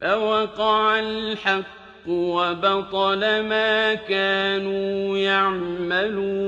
فَوَقَعَ الْحَقُّ وَبَطَلَ مَا كَانُوا يَعْمَلُونَ.